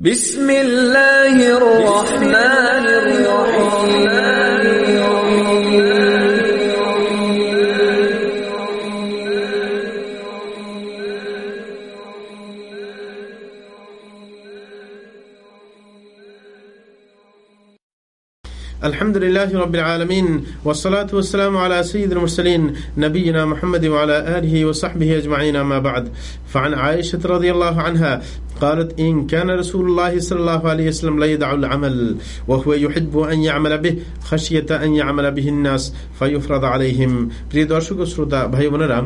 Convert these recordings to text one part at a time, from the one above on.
بسم الله الرحمن الرحيم. الحمد لله رب العالمين والصلاة والسلام على سيد المرسلين نبينا محمد وعلى آله وصحبه أجمعين ما بعد. فعن عائشة رضي الله عنها قالت إن كان رسول الله صلى الله عليه وسلم لا يدع العمل وهو يحب أن يعمل به خشية أن يعمل به الناس فيفرض عليهم প্রিয় দর্শক ও শ্রোতা ভাই বোনেরা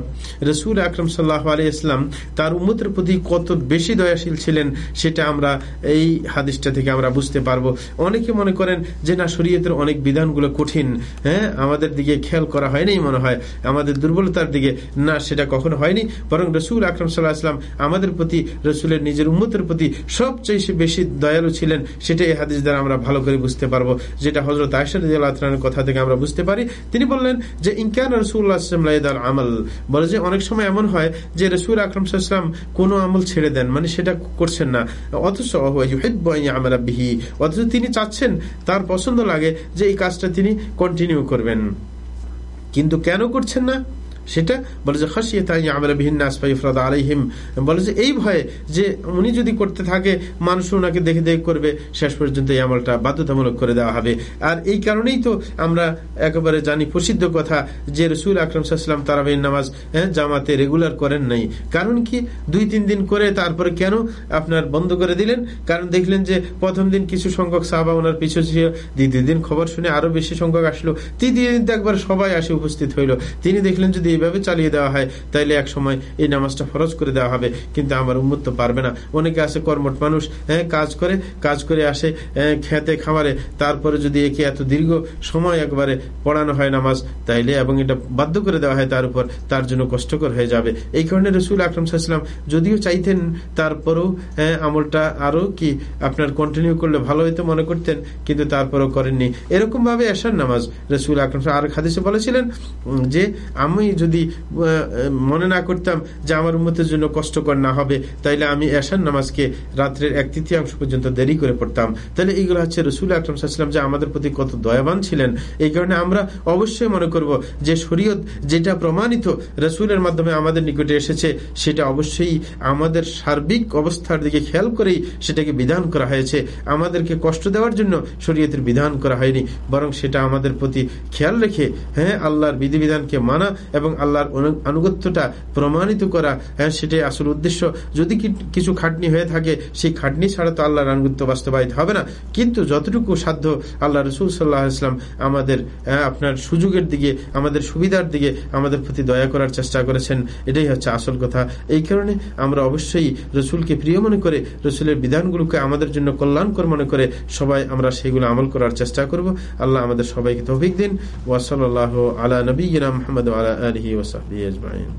রসুল আকরম সাল্লাহ আলী ইসলাম তার উম্মতের প্রতি কত বেশি দয়াশীল ছিলেন সেটা আমরা এই হাদিসটা থেকে আমরা বুঝতে পারবো অনেকে মনে করেন যে না শরীয়তের অনেক বিধানগুলো কঠিন হ্যাঁ আমাদের দিকে খেয়াল করা হয়নি মনে হয় আমাদের দুর্বলতার দিকে না সেটা কখনো হয়নি বরং রসুল আকরম সাল্লাহ আসলাম আমাদের প্রতি রসুলের নিজের উম্মতের প্রতি সবচেয়ে বেশি দয়ালু ছিলেন সেটা এই হাদিস দ্বারা আমরা ভালো করে বুঝতে পারব। যেটা হজরত আয়সার কথা থেকে আমরা বুঝতে পারি। তিনি বললেন যে ইনকান রসুল্লাহ আমল। বলে যে, অনেক সময় এমন হয় যে, রসুল আকরম সাল্লাম কোনো আমল ছেড়ে দেন মানে সেটা করছেন না। অথচ বিহি। অথচ তিনি চাচ্ছেন, তার পছন্দ লাগে যে, এই কাজটা তিনি কন্টিনিউ করবেন। কিন্তু কেন করছেন না? সেটা বলে যে খাসিয়ে তাই আমরা বিভিন্ন আসফাইফরাদ আলাইহিম। বলে যে, এই ভয়ে যে উনি যদি করতে থাকে, মানুষ ওনাকে দেখে দেখে করবে, শেষ পর্যন্ত এই আমলটা বাধ্যতামূলক করে দেওয়া হবে। আর এই কারণেই তো আমরা একেবারে জানি প্রসিদ্ধ কথা যে রসুল আকরম সাল্লাম তারাবিন নামাজ হ্যাঁ জামাতে রেগুলার করেন নাই। কারণ কি? দুই, তিন দিন করে তারপরে কেন আপনার বন্ধ করে দিলেন? কারণ দেখলেন যে, প্রথম দিন কিছু সংখ্যক সাহাবা ওনার পিছু ছিল দ্বিতীয় দিন খবর শুনে আরও বেশি সংখ্যক আসলো। তৃতীয় দিন তো একবার সবাই আসে উপস্থিত হইল। তিনি দেখলেন যদি এইভাবে চালিয়ে দেওয়া হয়, তাইলে এক সময় এই নামাজটা ফরজ করে দেওয়া হবে। কিন্তু আমার উন্মুত তো পারবে না। অনেকে আছে কর্মট মানুষ হ্যাঁ কাজ করে কাজ করে আসে খেতে খামারে তারপরে যদি একে এত দীর্ঘ সময় একবারে পড়ানো হয় নামাজ, তাইলে এবং এটা বাধ্য করে দেওয়া হয় তার উপর, তার জন্য কষ্টকর হয়ে যাবে। এই কারণে রসুল আকরম সাহা যদিও চাইতেন, তারপরেও হ্যাঁ আমলটা আরও কি আপনার কন্টিনিউ করলে ভালো হইতো মনে করতেন, কিন্তু তারপরেও করেননি। এরকম ভাবে আসার নামাজ রসুল আকরম আর খাদিসে বলেছিলেন যে আমি যদি মনে না করতাম যে আমার উন্মতের জন্য কষ্টকর না হবে, তাইলে আমি এশার নামাজকে রাত্রের এক তৃতীয়াংশ পর্যন্ত দেরি করে পড়তাম। তাহলে এইগুলো হচ্ছে রসুল আকরম সাহা যে আমাদের প্রতি কত দয়াবান ছিলেন। এই কারণে আমরা অবশ্যই মনে করব যে শরীয়ত যেটা প্রমাণিত রসুলের মাধ্যমে আমাদের নিকটে এসেছে, সেটা অবশ্যই আমাদের সার্বিক অবস্থার দিকে খেয়াল করেই সেটাকে বিধান করা হয়েছে। আমাদেরকে কষ্ট দেওয়ার জন্য শরীয়তের বিধান করা হয়নি, বরং সেটা আমাদের প্রতি খেয়াল রেখে হ্যাঁ আল্লাহর বিধিবিধানকে মানা এবং আল্লাহর আনুগত্যটা প্রমাণিত করা হ্যাঁ সেটাই আসল উদ্দেশ্য। যদি কিছু খাটনি হয়ে থাকে, সেই খাটনি ছাড়া তো আল্লাহর আনুগত্য বাস্তবায়িত হবে না। কিন্তু যতটুকু সাধ্য আল্লাহ রসুল সাল্লাহ ইসলাম আমাদের আপনার সুযোগের দিকে, আমাদের সুবিধার দিকে, আমাদের প্রতি দয়া করার চেষ্টা করেছেন, এটাই হচ্ছে আসল কথা। এই কারণে আমরা অবশ্যই রসুলকে প্রিয় মনে করে, রসুলের বিধানগুলোকে আমাদের জন্য কল্যাণকর মনে করে, সবাই আমরা সেগুলো আমল করার চেষ্টা করব। আল্লাহ আমাদের সবাইকে তৌফিক দিন। ওয়াসাল আলা নবীনা মোহাম্মদ আলা আলহি وصحبه أجمعين.